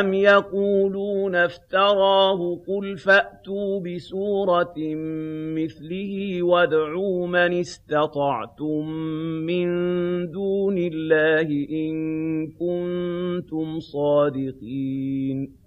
أَمْ يَقُولُونَ افْتَرَاهُ ۖ قُلْ فَأْتُوا بِسُورَةٍ مِّثْلِهِ وَادْعُوا مَنِ اسْتَطَعْتُم مِّن دُونِ اللَّهِ إِن كُنتُمْ صَادِقِينَ